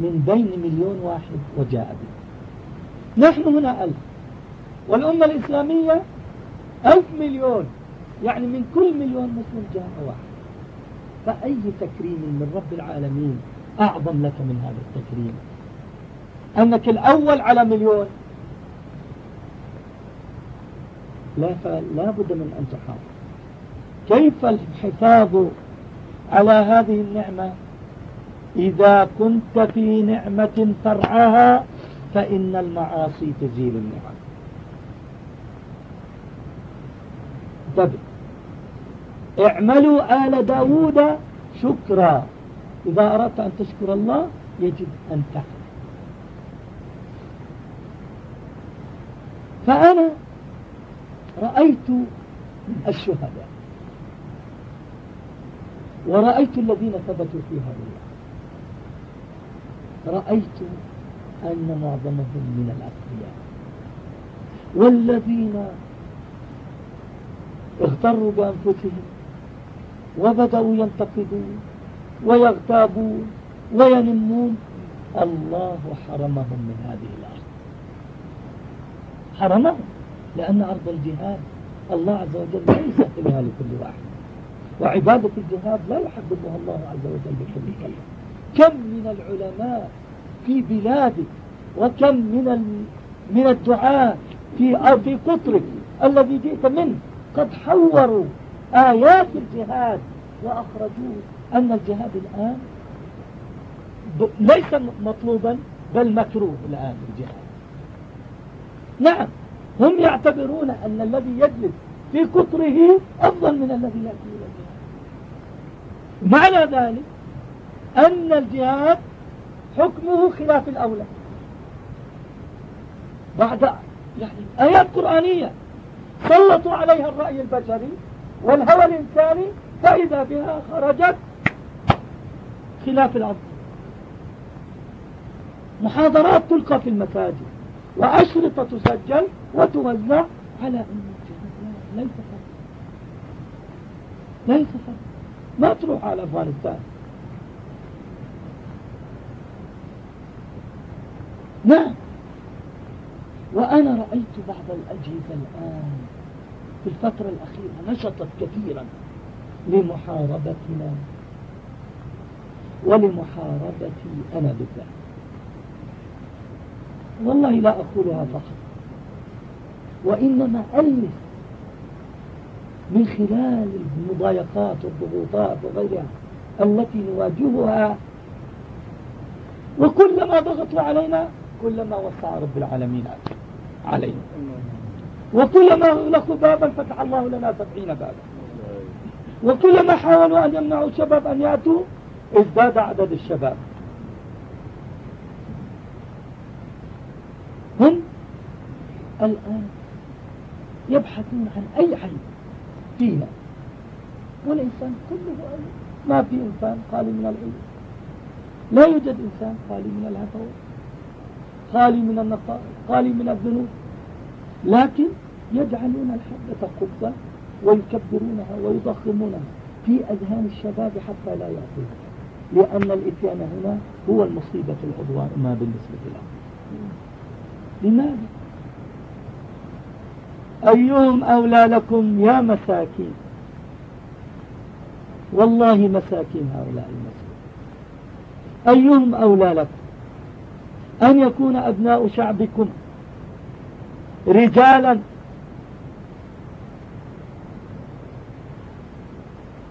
من بين مليون واحد وجاء بك. نحن هنا ألف. والأمة الإسلامية ألف مليون يعني من كل مليون مسلم جاء واحد فأي تكريم من رب العالمين أعظم لك من هذا التكريم؟ أنك الأول على مليون. لا فلا بد من أن تحافظ. كيف الحفاظ على هذه النعمة؟ إذا كنت في نعمة ترعاها فإن المعاصي تزيل النعم. انتبه اعملوا آل داود شكرا. إذا أردت أن تشكر الله يجب أن تحمل. فأنا رأيت الشهداء. ورأيت الذين ثبتوا في هؤلاء رأيت أن معظمهم من الأقوياء. والذين اغتروا بأنفسهم وبدأوا ينتقدون ويغتابون وينمون. الله حرمهم من هذه الأرض. حرمهم لأن أرض الجهاد الله عز وجل لا يسهلها لكل واحد وعبادة الجهاد لا يحببها الله عز وجل بكل قلب كم من العلماء في بلادك وكم من من الدعاة في في قطرك الذي جئت منه قد حوروا آيات الجهاد وأخرجوا أن الجهاد الآن ليس مطلوبا بل مكروه الآن الجهاد. نعم هم يعتبرون أن الذي يجلس في قطره أفضل من الذي يأتي إلى الجهاد. معنى ذلك أن الجهاد حكمه خلاف الأولى. بعد يعني آيات قرآنية سلطوا عليها الرأي البشري والهوى الإنساني فإذا بها خرجت خلاف الأرض. محاضرات تلقى في المساجد وأشرطة تسجل وتوزع على أن ليس فرق ليس فرق ما تروح على أفغانستان. نعم. وأنا رأيت بعض الأجهزة الآن في الفترة الأخيرة نشطت كثيرا لمحاربتنا ولمحاربتي أنا بالذات والله لا أقولها فقط وإنما ألف من خلال المضايقات والضغوطات وغيرها التي نواجهها. وكلما ضغطوا علينا كلما وسع رب العالمين علينا وكلما أغلقوا بابا فتح الله لنا سبعين بابا. وكلما حاولوا أن يمنعوا الشباب أن يأتوا ازداد عدد الشباب. هم الآن يبحثون عن أي عيب فينا. والإنسان كله ما في إنسان خالي من العيب لا يوجد إنسان خالي من الهفوات خالي من النقائص. خالي من الذنوب. لكن يجعلون الحبة قبة ويكبرونها ويضخمونها في أذهان الشباب حتى لا يعطوها لأن الإتيان هنا هو المصيبة العضوى ما بالنسبة لهم. لماذا؟ أيهم أولى لكم يا مساكين؟ والله مساكين هؤلاء المساكين أيهم أولى لكم؟ أن يكون أبناء شعبكم رجالا.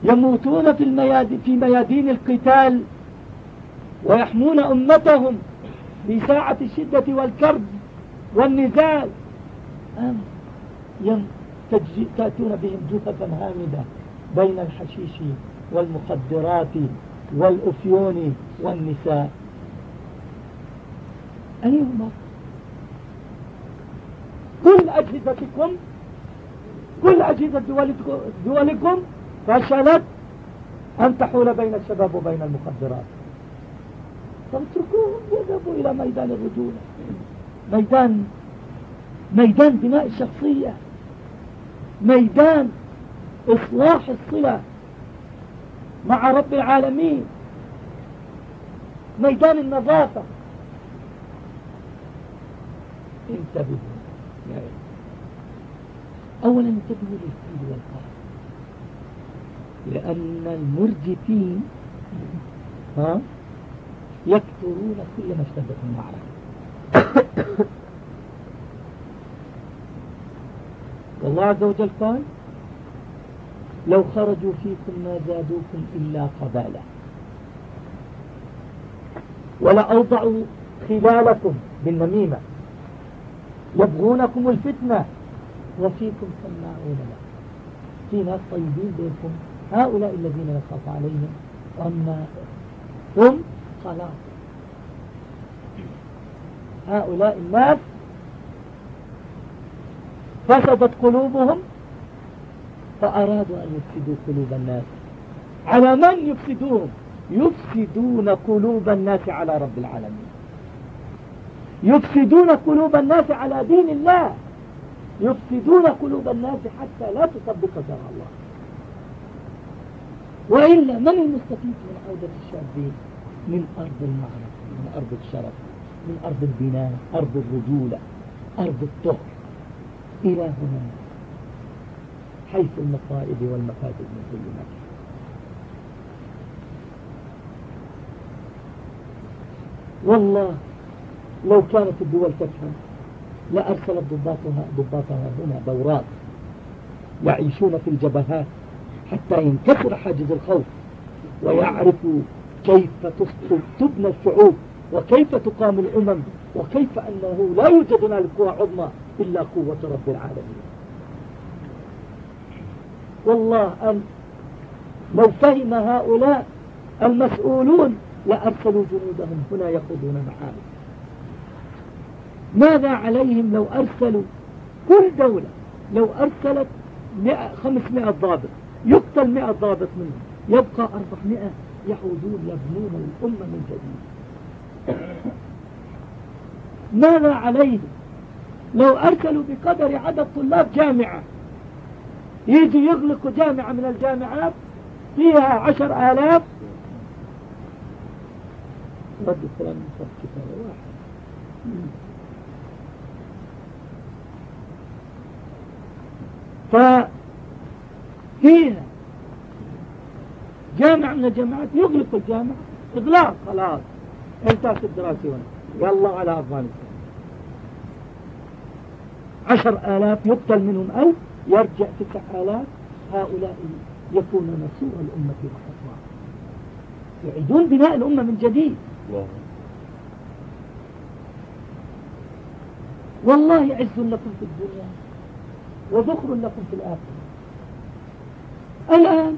يموتون في, الميادين في ميادين القتال ويحمون أمتهم في ساعة الشدة والكرب والنزال. أم تأتون بهم جثثا هامدة بين الحشيش والمخدرات والأفيون والنساء. أيهما كل أجهزتكم كل أجهزة دولكم فشلت أن تحول بين الشباب وبين المخدرات. فاتركوهم يذهبوا إلى ميدان الرجولة. ميدان ميدان بناء الشخصية. ميدان إصلاح الصلة مع رب العالمين. ميدان النظافة. انتبهوا يا رب. أولا انتبهوا للفيل والقاف لأن المرجفين ها يكثرون كلما اشتدت المعركة. والله عز وجل قال لو خرجوا فيكم ما زادوكم إلا قبالا. ولأوضعوا خلالكم بالنميمة. يبغونكم الفتنة. وفيكم سماعون له في ناس طيبين بينكم. هؤلاء الذين يخاف عليهم أما هم خلاص. هؤلاء الناس فسدت قلوبهم فأرادوا أن يفسدوا قلوب الناس. على من يفسدوهم يفسدون قلوب الناس على رب العالمين. يفسدون قلوب الناس على دين الله. يفسدون قلوب الناس حتى لا تطبق شرع الله. وإلا من المستفيد من عودة الشابين من أرض المعرفة من أرض الشرف من أرض البناء أرض الرجولة أرض الطهر. إلى هنا حيث المصائب والمفاسد من كل مكان والله لو كانت الدول تفهم لأرسلت ضباطها ضباطها هنا دورات يعيشون في الجبهات حتى ينكسر حاجز الخوف ويعرفوا كيف تبنى الشعوب وكيف تقام الأمم وكيف أنه لا يوجد هنالك قوة عظمى إلا قوة رب العالمين. والله أن لو فهم هؤلاء المسؤولون لأرسلوا جنودهم هنا يخوضون معارك ماذا عليهم لو أرسلوا كل دولة لو أرسلت خمسمائة ضابط يقتل مئة ضابط منهم يبقى أربعمائة يعودون يبنون الأمة من جديد. ماذا عليهم لو أرسلوا بقدر عدد طلاب جامعة؟ يجي يغلقوا جامعة من الجامعات فيها عشر آلاف. رد السلام من كتابة واحد. ففيها جامعة من الجامعات يغلق الجامعة إغلاق. خلاص. انتهت الدراسة هنا. يلا على أفغانستان. عشر آلاف يقتل منهم ألف يرجع تسع آلاف. هؤلاء يكونون سوء الأمة الله يعيدون بناء الأمة من جديد. والله عز لكم في الدنيا. وذخر لكم في الآخرة. الآن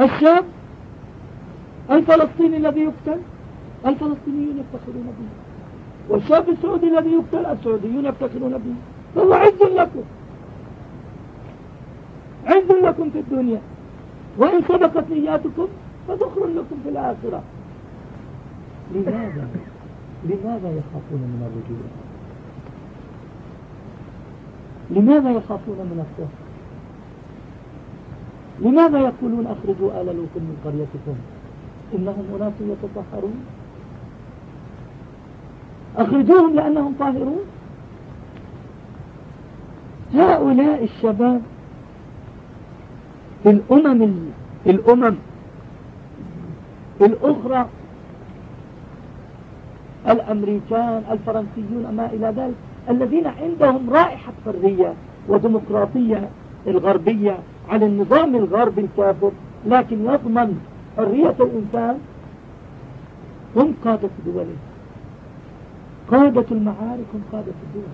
الشاب الفلسطيني الذي يقتل الفلسطينيون يفتخرون به. والشاب السعودي الذي يقتل السعوديون يفتخرون به. فهو عز لكم. عز لكم في الدنيا. وإن سبقت نياتكم فذخر لكم في الآخرة. لماذا؟ لماذا يخافون من الرجوع؟ لماذا يخافون من الكفر لماذا يقولون أخرجوا آل لوط من قريتكم؟ إنهم أناس يتطهرون. أخرجوهم لأنهم طاهرون. هؤلاء الشباب في الأمم الأمم الأخرى الأمريكان الفرنسيون ما إلى ذلك الذين عندهم رائحة حرية وديمقراطية الغربية على النظام الغربي الكافر لكن يضمن حرية الإنسان. هم قادة دولهم قادة المعارك هم قادة الدول.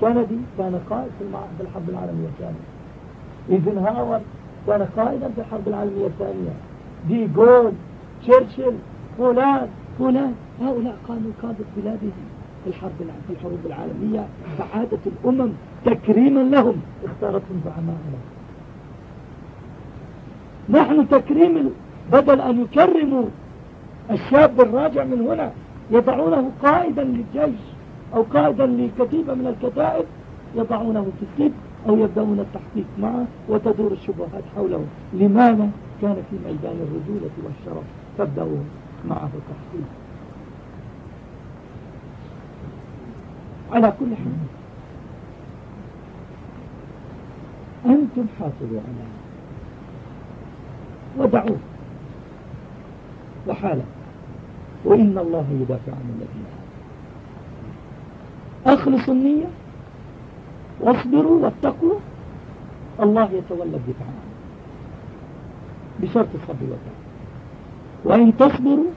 كندي كان قائد في الحرب العالمية الثانية. ايزنهاور كان قائدا في الحرب العالمية الثانية. دي جول تشرشل فلان فلان هؤلاء كانوا قادة بلادهم. في الحرب في الحروب العالمية سعادة الأمم تكريما لهم. اختارتهم زعماءهم نحن تكريم بدل أن يكرموا الشاب الراجع من هنا يضعونه قائدا للجيش أو قائدا لكتيبة من الكتائب يضعونه في السجن أو يبدأون التحقيق معه وتدور الشبهات حوله. لماذا؟ كان في ميدان الرجولة والشرف. تبدأ معه التحقيق على كل حال. أنتم حافظوا على ودعوه. وحاله. وإن الله يدافع عن الذين أخلصوا النية. واصبروا واتقوا. الله يتولى الدفاع عنه. بشرط الصبر والتقوى وإن تصبروا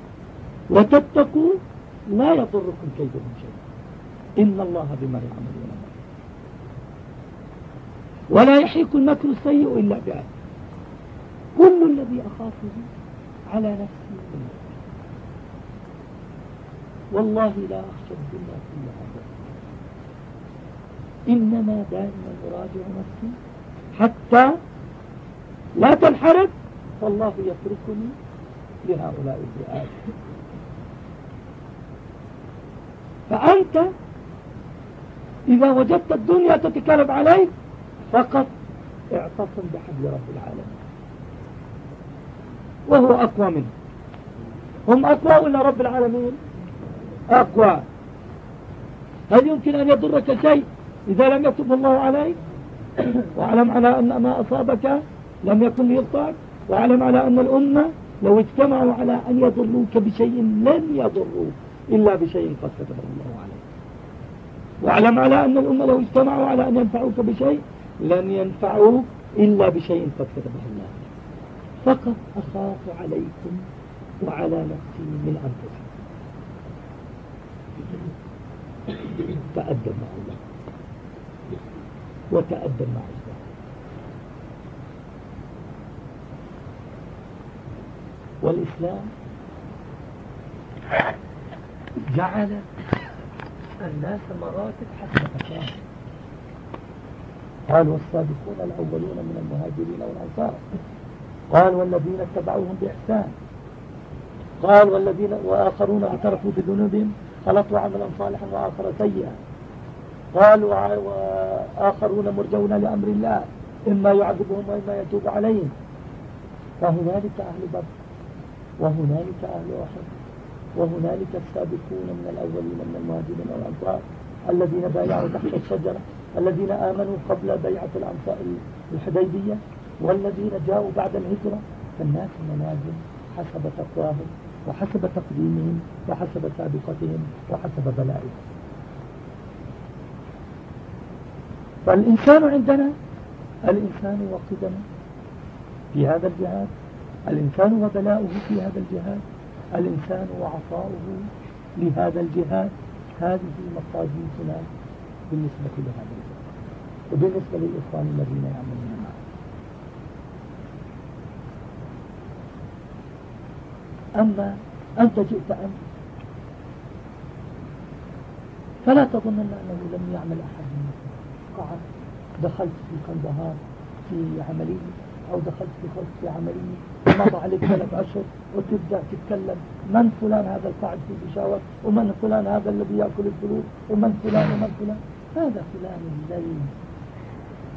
وتتقوا لا يضركم كيدهم شيئا. إن الله بما يعملون ولا يحيك المكر السيء إلا بأهله كل الذي أخافه على نفسي والله لا أخشى الدنيا كلها إنما دائما أراجع نفسي حتى لا تنحرف فالله يتركني لهؤلاء الفئات فأنت إذا وجدت الدنيا تتكلم عليك فقط اعتصم بحبل رب العالمين. وهو أقوى منه. هم أقوى ولا رب العالمين؟ أقوى. هل يمكن أن يضرك شيء إذا لم يكتب الله عليك؟ واعلم على أن ما أصابك لم يكن ليخطئك واعلم على أن الأمة لو اجتمعوا على أن يضروك بشيء لن يضروك إلا بشيء قد كتبه الله عليك. واعلم على أن الأمة لو اجتمعوا على أن ينفعوك بشيء لن ينفعوك إلا بشيء قد كتبه الله. فقط أخاف عليكم وعلى نفسي من أنفسكم. تأدب مع الله. وتأدب مع الله. والإسلام جعل الناس مراتب مكانه قال والسابقون الأولون من المهاجرين والأنصار. قال والذين اتبعوهم بإحسان. قال والذين وآخرون اعترفوا بذنوبهم خلطوا عملا صالحا وآخر سيئا. قال وآخرون مرجون لأمر الله إما يعذبهم وإما يتوب عليهم. فهنالك أهل بدر وهنالك أهل أحد. وهنالك السابقون من الأولين من المهاجرين والأنصار الذين بايعوا تحت الشجرة الذين آمنوا قبل بيعة الأنصار الحديبية والذين جاءوا بعد الهجرة. فالناس منازل حسب تقواهم وحسب تقديمهم وحسب سابقتهم وحسب بلائهم. فالإنسان عندنا الإنسان وقدمه في هذا الجهاد الإنسان وبلاؤه في هذا الجهاد الإنسان وعطاؤه لهذا الجهاد هذه مقاديسنا بالنسبة لهذا الجهاد. وبالنسبة للإخوان الذين يعملون معه. أما أنت جئت أنت فلا تظنن أنه لم يعمل أحد منكم. قعد دخلت في قندهار في عملية أو دخلت في خلط عملية مضى عليك ثلاث أشهر وتبدأ تتكلم من فلان هذا القاعد في بشاور ومن فلان هذا الذي يأكل الفلوس ومن فلان ومن فلان. هذا فلان الذي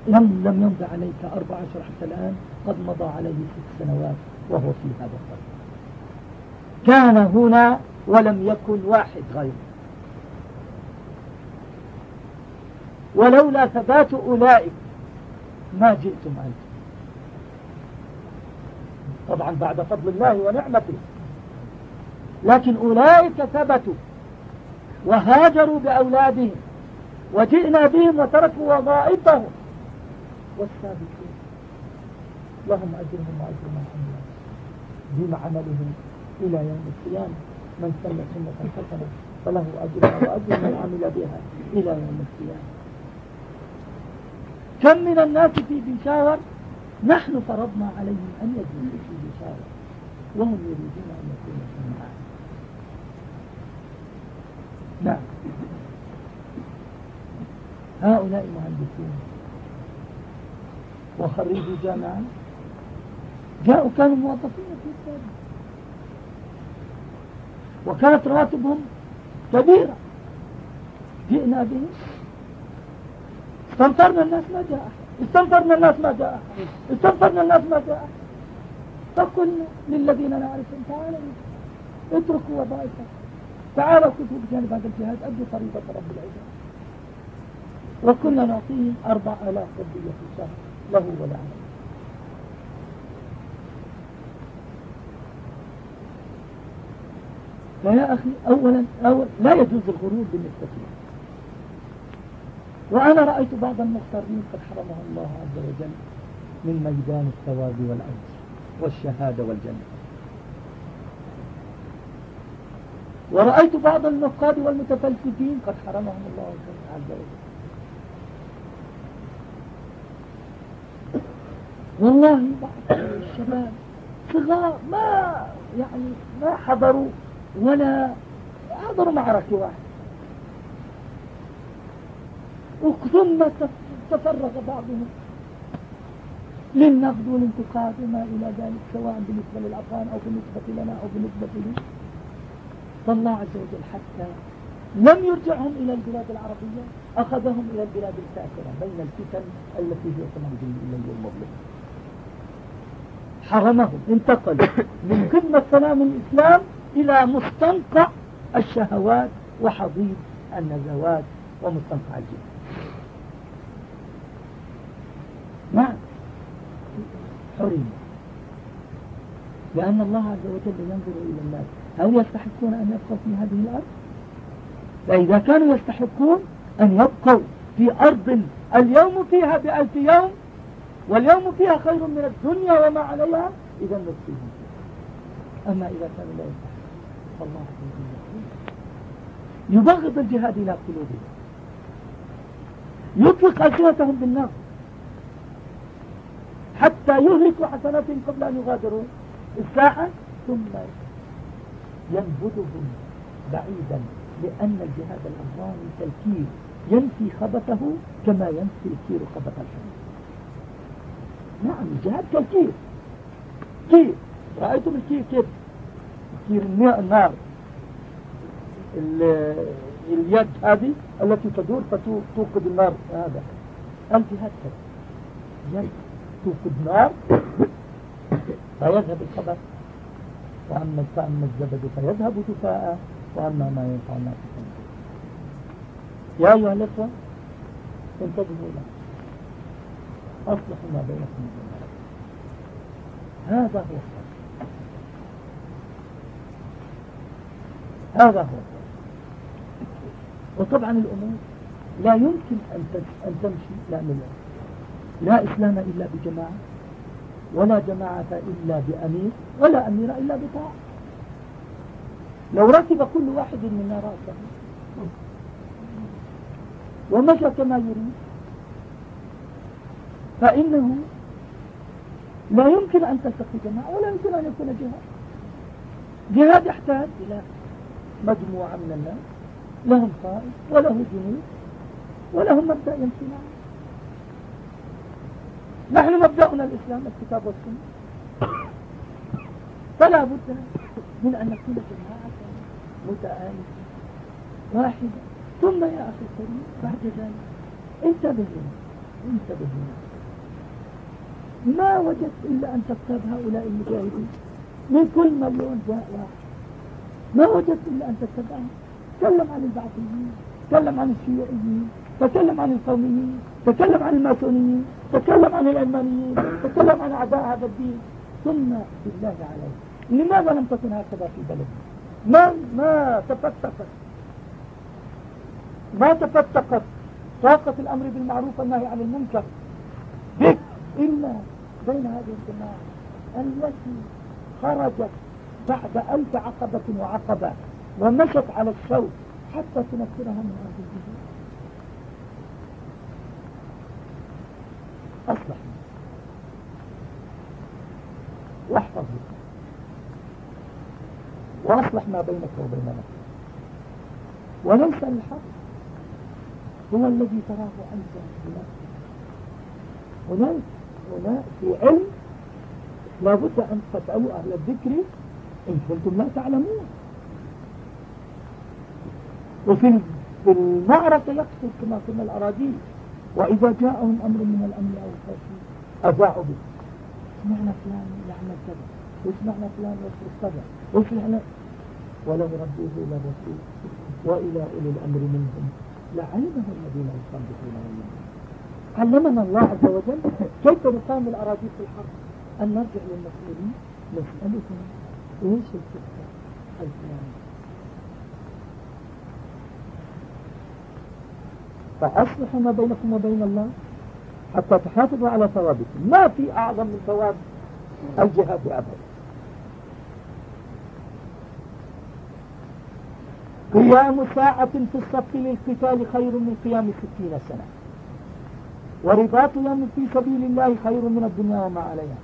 لم لم يمضي عليك أربع عشر حتى الآن قد مضى عليه ست سنوات وهو في هذا الطريق كان هنا ولم يكن واحد غيره. ولولا ثبات أولئك ما جئتم أنتم. طبعا بعد فضل الله ونعمته. لكن أولئك ثبتوا وهاجروا بأولادهم وجئنا بهم وتركوا وظائفهم. والسابقون لهم أجرهم وأجر من عملوا بما عملهم إلى يوم القيامة. من سن سنة حسنة فله أجرها وأجر من عمل بها إلى يوم القيامة. كم من الناس في بشاور نحن فرضنا عليهم أن يجلسوا في بشاور وهم يريدون أن يكونوا في معاد نعم. هؤلاء مهندسون وخريجي جامعة. جاءوا كانوا موظفين في السابق. وكانت رواتبهم كبيرة. جئنا بهم. استنفرنا الناس ما جاء استنفرنا الناس ما جاء. استنفرنا الناس ما جاء. فقلنا للذين نعرفهم تعالوا اتركوا وظائفكم تعالوا كتبوا بجانب هذا الجهاد. أدوا فريضة رب العزة. وكنا نعطيهم أربع آلاف ردية في الشهر. له ولا عليه فيا أخي أولا أول لا يجوز الغرور بالنسبة لي. وأنا رأيت بعض المختارين قد حرمهم الله عز وجل من ميدان الثواب والأجر والشهادة والجنة. ورأيت بعض النقاد والمتفلسفين قد حرمهم الله عز وجل. والله بعض الشباب صغار ما يعني ما حضروا ولا حضروا معركة واحدة. ثم تفرغ بعضهم. للنقد والانتقاد وما إلى ذلك سواء بالنسبة للأفغان أو بالنسبة لنا أو بالنسبة لي. فالله عز وجل حتى لم يرجعهم إلى البلاد العربية أخذهم إلى البلاد الكافرة بين الفتن التي هي كمان الليل والمظلم حرمهم انتقل من قمة سلام الإسلام إلى مستنقع الشهوات وحضيض النزوات ومستنقع الجن نعم حرم. لأن الله عز وجل ينظر إلى الناس. هل يستحقون أن يبقوا في هذه الأرض؟ فإذا كانوا يستحقون أن يبقوا في أرض اليوم فيها بألف يوم واليوم فيها خير من الدنيا وما عليها إذا نبقيهم أما إذا كانوا لا يستحقون فالله عز وجل يبغض الجهاد إلى قلوبهم. يطلق ألسنتهم بالنار. حتى يهلكوا حسناتهم قبل أن يغادروا. الساحة ثم ينبذهم بعيدا لأن الجهاد الأفغاني كالكير. ينفي خبثه كما ينفي الكير خبث الحديد نعم الجهاد كالكير. كير. رأيتم الكير كيف؟ كير النار. اليد هذه التي تدور فتوقد النار هذا. الجهاد كذا يد توقد نار فيذهب الخبث وأما فأما الزبد فيذهب جفاء وأما ما ينفع الناس يا أيها الأخوة انتبهوا له. أصلحوا ما بينكم. هذا هو هذا هو وطبعا الأمور لا يمكن أن تمشي لا مليون لا إسلام إلا بجماعة ولا جماعة إلا بأمير ولا أمير إلا بطاعة. لو ركب كل واحد منا رأسه ومشى كما يريد فإنه لا يمكن أن تلتقي جماعة ولا يمكن أن يكون جهاد. جهاد يحتاج إلى مجموعة من الناس لهم قائد وله جنود ولهم مبدأ يمشي معه نحن مبدأنا الإسلام الكتاب والسنة. فلا بد من أن نكون جماعة متآلفة واحدة. ثم يا أخي الكريم بعد ذلك انتبه لنا انتبه لنا. ما وجدت إلا أن تكتب هؤلاء المجاهدين من كل مليون جاء واحد. ما وجدت إلا أن تكتبهم تكلم عن البعثيين تكلم عن الشيوعيين تكلم عن القوميين تكلم عن الماسونيين تكلم عن العلمانيين تكلم عن أعداء هذا الدين. ثم بالله عليك لماذا لم تكن هكذا في بلدنا ما ما تفتقت ما تفتقت طاقة الأمر بالمعروف والنهي عن المنكر بك. إلا بين هذه الجماعة التي خرجت بعد ألف عقبة وعقبة ومشت على الشوك حتى تنكرها من هذه الجهود أصلح. واحفظ. وأصلح ما بينك وبين نفسك. وليس الحق هو الذي تراه أنت هناك هناك في علم لابد أن تسألوا أهل الذكر إن كنتم لا تعلمون. وفي المعركة يقتل كما قلنا الأراضي وإذا جاءهم أمر من الأمن أو الخوف أذاعوا به. سمعنا فلان يعمل كذا وسمعنا فلان يصرف كذا وفلان ولو ردوه إلى الرسول وإلى أولي الأمر منهم. لعلمه الذين يصدقون منهم علمنا الله عز وجل كيف نقام الأراضي في الحرب أن نرجع للمسؤولين. نسألهم إيش الفكرة الفلانية فأصلحوا ما بينكم وبين الله حتى تحافظوا على ثوابكم. ما في أعظم من ثواب الجهاد أبدا. قيام ساعة في الصف للقتال خير من قيام ستين سنة. ورباط يوم في سبيل الله خير من الدنيا وما عليها.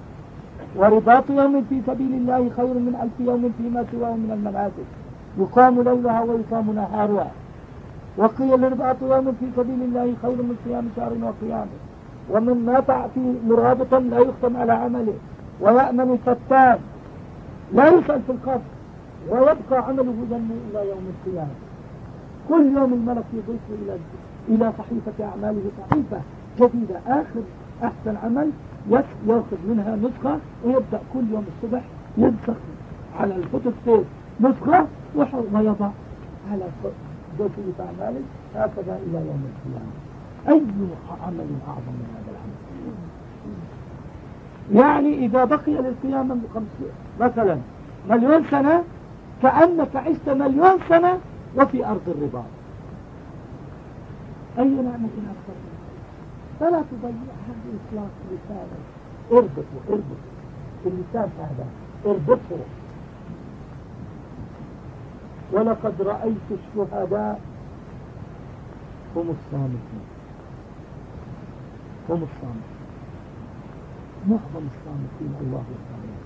ورباط يوم في سبيل الله خير من ألف يوم فيما سواه من المنازل. يقام ليلها ويقام نهارها. وقيل رباط يوم في سبيل الله خير من صيام شهر وقيامه. ومن مات في مرابطا لا يختم على عمله ويأمن الفتان. لا يسأل في القبر ويبقى عمله ذنبه إلى يوم القيامة. كل يوم الملك يضيفه إلى إلى صحيفة أعماله صحيفة. جديدة آخر أحسن عمل يأخذ منها نسخة ويبدأ كل يوم الصبح ينسخ على الفوتوستيت نسخة ويضع على صحيفة أعماله هكذا إلى يوم القيامة. أي عمل أعظم من هذا العمل؟ يعني إذا بقي للقيامة مثلا مليون سنة كأنك عشت مليون سنة وفي أرض الرباط أي نعمة أكثر فلا تضيع هذا الإخلاص لسانك. اربطه اربطه. اللسان هذا اربطه. ولقد رأيت الشهداء هم الصامتون. هم الصامتون. معظم الصامتين الله يرحمه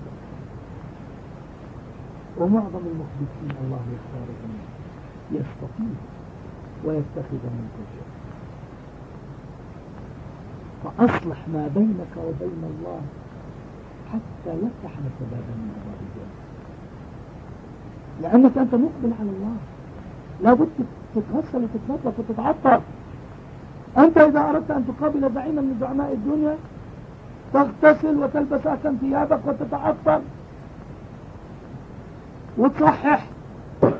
ومعظم المخبتين الله يختارهم. يستطيع ويتخذ من شيء فأصلح ما بينك وبين الله حتى يفتح لك بابا من أبواب الجنة لأنك أنت مقبل على الله. لابد تتغسل وتتنظف وتتعطر أنت إذا أردت أن تقابل زعيما من زعماء الدنيا تغتسل وتلبس أحسن ثيابك وتتعطر وتصحح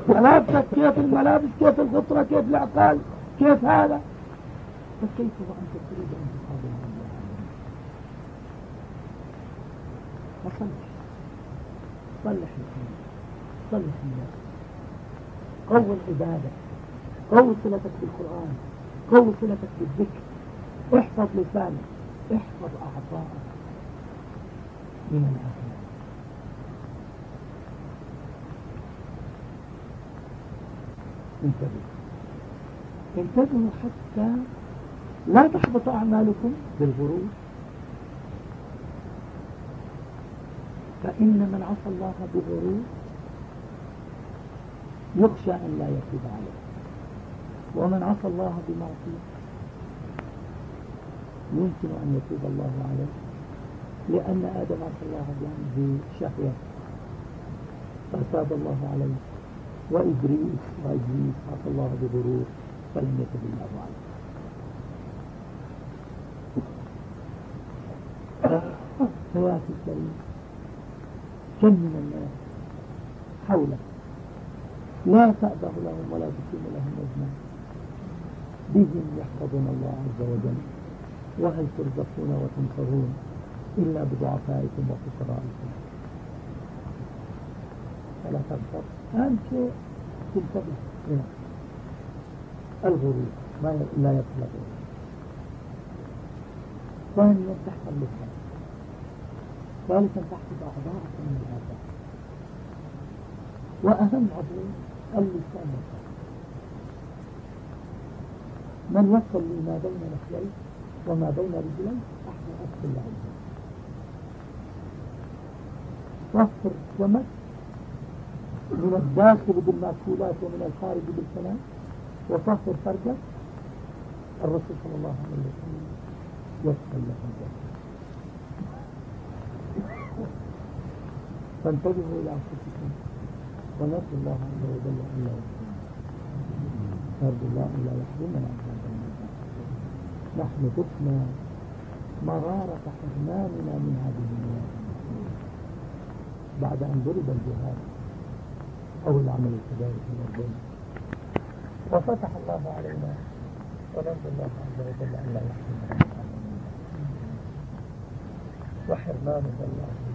ملابسك كيف الملابس كيف الغطرة كيف العقال كيف هذا. فكيف وأنت تريد أن تقابل الله فصلح صلح. الحمد صلح الناس قوي العبادة قوي صلتك بالقرآن قوي صلتك بالذكر احفظ لسانك احفظ أعضاءك. من الآخر انتبهوا. انتبهوا حتى لا تحبط أعمالكم بالغرور. فإن من عصى الله بغرور يخشى أن لا يتوب عليه. ومن عصى الله بمعصية يمكن أن يتوب الله عليه. لأن آدم عصى الله بشهوة فتاب الله عليه. وإدريس وإدريس عصى الله بغرور فلم يتب الله عليه. فوات الكريم. كم من الناس حولك لا تأبه لهم ولا تقيم لهم وزنا بهم يحفظون الله عز وجل. وهل ترزقون وتنصرون إلا بضعفائكم وفقرائكم؟ فلا تغفر أهم شيء تنتبه هنا. الغرور. ما لا يطلق ثانيا تحت اللسان. ثالثا تحفظ أعضاءك من الآفات وأهم عضو اللسان من وصل لي ما بين نخليه وما بين رجليه أحسن أدخل العلم. وفر ومس من الداخل بالمأكولات ومن الخارج بالكلام. وطهر فرجك الرسول صلى الله عليه وسلم يدخل له الجنة فانتبهوا إلى أنفسكم. ونرجو الله عز وجل أن لا نرجو الله. أن لا يحرمنا نحن ذقنا مرارة حرماننا من هذه النعم بعد أن ضرب الجهاد أو العمل الكبير في الدنيا وفتح الله علينا ونرجو الله عز وجل أن لا يحرمنا وحرمانه الله.